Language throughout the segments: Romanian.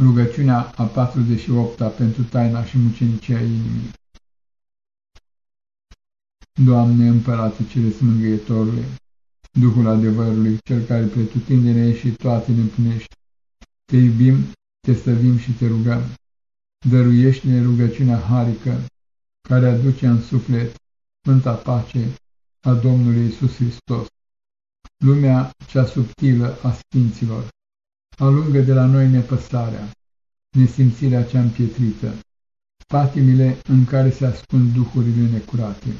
Rugăciunea a 48-a pentru taina și mucenicia inimii. Doamne, Împărate cele smângâietorule, Duhul adevărului, Cel care pretutindene și toate ne împlinești, Te iubim, Te stăvim și Te rugăm. Dăruiește-ne rugăciunea harică, care aduce în suflet Sfânta pace a Domnului Isus Hristos. Lumea cea subtilă a Sfinților, alungă de la noi nepăsarea, nesimțirea cea împietrită, patimile în care se ascund duhurile necurate.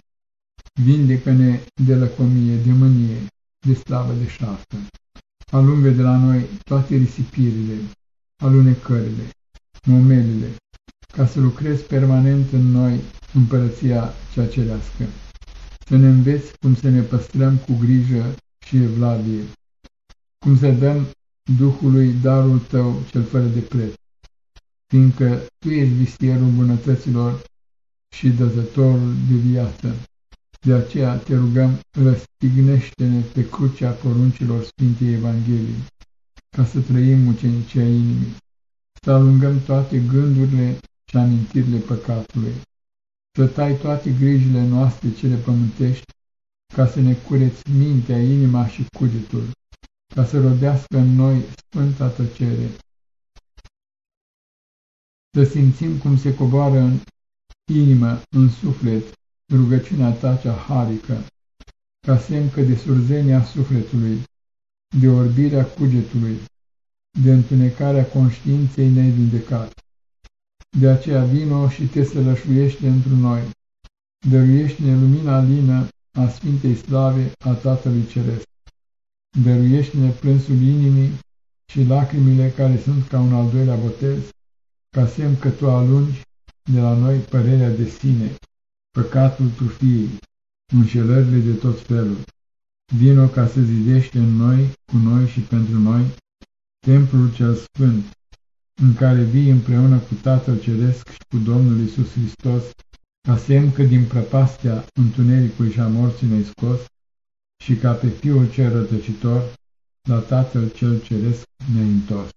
Vindecă-ne de lăcomie, de mânie, de slavă de șartă. Alungă de la noi toate risipirile, alunecările, momelile, ca să lucrezi permanent în noi împărăția cea cerească. Să ne înveți cum să ne păstrăm cu grijă și evlavie, cum să dăm Duhului darul tău cel fără de preț, fiindcă Tu ești vistierul bunătăților și dăzătorul de viață. De aceea te rugăm, răstignește-ne pe crucea poruncilor Sfintei Evangheliei, ca să trăim mucenicia inimii, să alungăm toate gândurile și amintirile păcatului, să tai toate grijile noastre cele pământești, ca să ne cureți mintea, inima și cugetul, ca să rodească în noi sfânta tăcere. Să simțim cum se coboară în inimă, în suflet, rugăciunea ta cea harică, ca semn că de surzenia sufletului, de orbirea cugetului, de întunecarea conștiinței ne vindecat. De aceea vino și te sălășuiește într noi, dăruiește-ne lumina lină a Sfintei Slave a Tatălui Ceresc. Dăruiește-ne plânsul inimii și lacrimile care sunt ca un al doilea botez, ca semn că Tu alungi de la noi părerea de sine, păcatul tufiei, înșelările de tot felul. Vino ca să zidește în noi, cu noi și pentru noi, templul cel sfânt, în care vii împreună cu Tatăl Ceresc și cu Domnul Isus Hristos, ca semn că din prăpastia întunericului și a morții ne scos și ca pe Fiul cel rătăcitor, la Tatăl cel Ceresc ne întors.